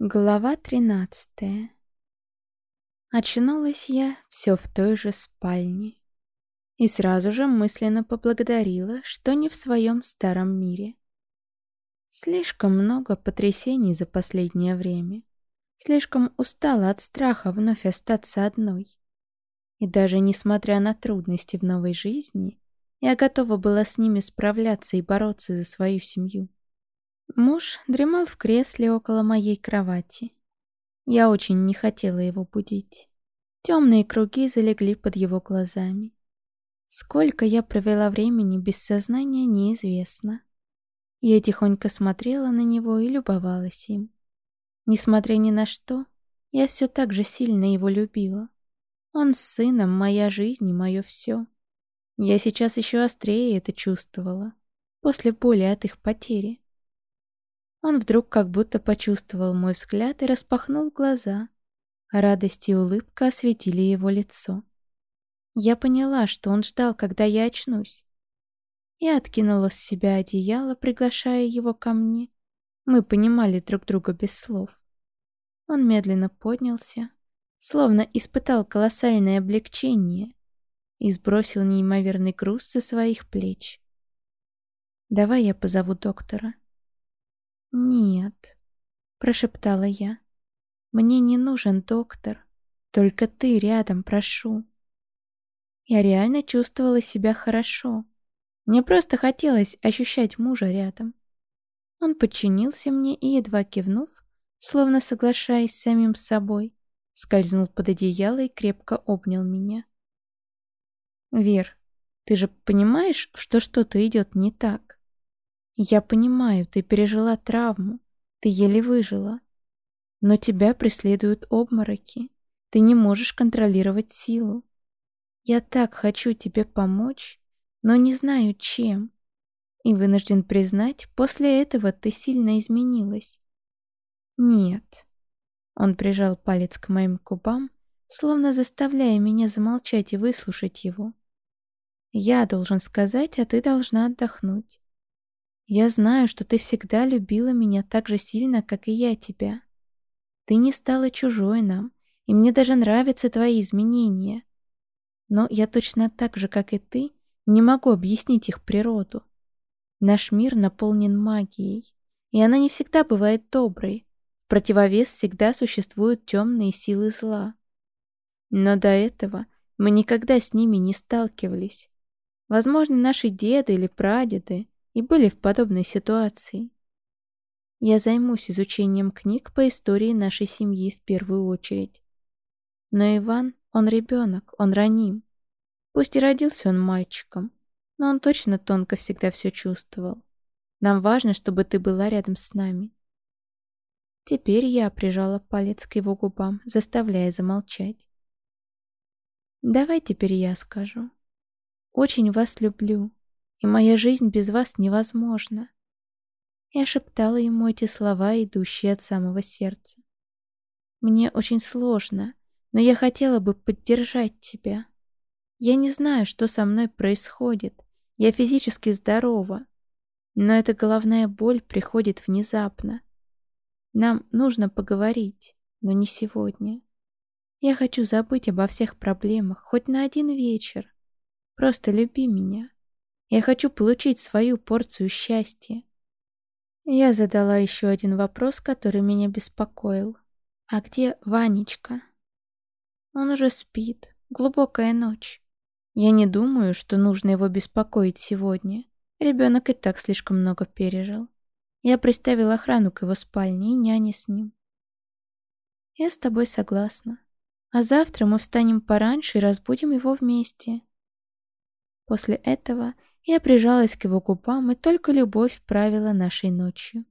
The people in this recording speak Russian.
Глава тринадцатая. Очнулась я все в той же спальне. И сразу же мысленно поблагодарила, что не в своем старом мире. Слишком много потрясений за последнее время. Слишком устала от страха вновь остаться одной. И даже несмотря на трудности в новой жизни, я готова была с ними справляться и бороться за свою семью. Муж дремал в кресле около моей кровати. Я очень не хотела его будить. Темные круги залегли под его глазами. Сколько я провела времени без сознания, неизвестно. Я тихонько смотрела на него и любовалась им. Несмотря ни на что, я все так же сильно его любила. Он с сыном, моя жизнь и мое все. Я сейчас еще острее это чувствовала, после боли от их потери. Он вдруг как будто почувствовал мой взгляд и распахнул глаза. Радость и улыбка осветили его лицо. Я поняла, что он ждал, когда я очнусь. Я откинула с себя одеяло, приглашая его ко мне. Мы понимали друг друга без слов. Он медленно поднялся, словно испытал колоссальное облегчение и сбросил неимоверный груз со своих плеч. «Давай я позову доктора», «Нет», — прошептала я. «Мне не нужен доктор. Только ты рядом, прошу». Я реально чувствовала себя хорошо. Мне просто хотелось ощущать мужа рядом. Он подчинился мне и, едва кивнув, словно соглашаясь с самим собой, скользнул под одеяло и крепко обнял меня. «Вер, ты же понимаешь, что что-то идет не так?» Я понимаю, ты пережила травму, ты еле выжила. Но тебя преследуют обмороки. Ты не можешь контролировать силу. Я так хочу тебе помочь, но не знаю чем. И вынужден признать, после этого ты сильно изменилась. Нет. Он прижал палец к моим губам, словно заставляя меня замолчать и выслушать его. Я должен сказать, а ты должна отдохнуть. Я знаю, что ты всегда любила меня так же сильно, как и я тебя. Ты не стала чужой нам, и мне даже нравятся твои изменения. Но я точно так же, как и ты, не могу объяснить их природу. Наш мир наполнен магией, и она не всегда бывает доброй. В противовес всегда существуют темные силы зла. Но до этого мы никогда с ними не сталкивались. Возможно, наши деды или прадеды и были в подобной ситуации. Я займусь изучением книг по истории нашей семьи в первую очередь. Но Иван, он ребенок, он раним. Пусть и родился он мальчиком, но он точно тонко всегда все чувствовал. Нам важно, чтобы ты была рядом с нами. Теперь я прижала палец к его губам, заставляя замолчать. Давай теперь я скажу. Очень вас люблю и моя жизнь без вас невозможна. Я шептала ему эти слова, идущие от самого сердца. Мне очень сложно, но я хотела бы поддержать тебя. Я не знаю, что со мной происходит. Я физически здорова, но эта головная боль приходит внезапно. Нам нужно поговорить, но не сегодня. Я хочу забыть обо всех проблемах хоть на один вечер. Просто люби меня. Я хочу получить свою порцию счастья. Я задала еще один вопрос, который меня беспокоил. А где Ванечка? Он уже спит. Глубокая ночь. Я не думаю, что нужно его беспокоить сегодня. Ребенок и так слишком много пережил. Я приставил охрану к его спальне и няне с ним. Я с тобой согласна. А завтра мы встанем пораньше и разбудим его вместе. После этого я прижалась к его губам, и только любовь правила нашей ночью.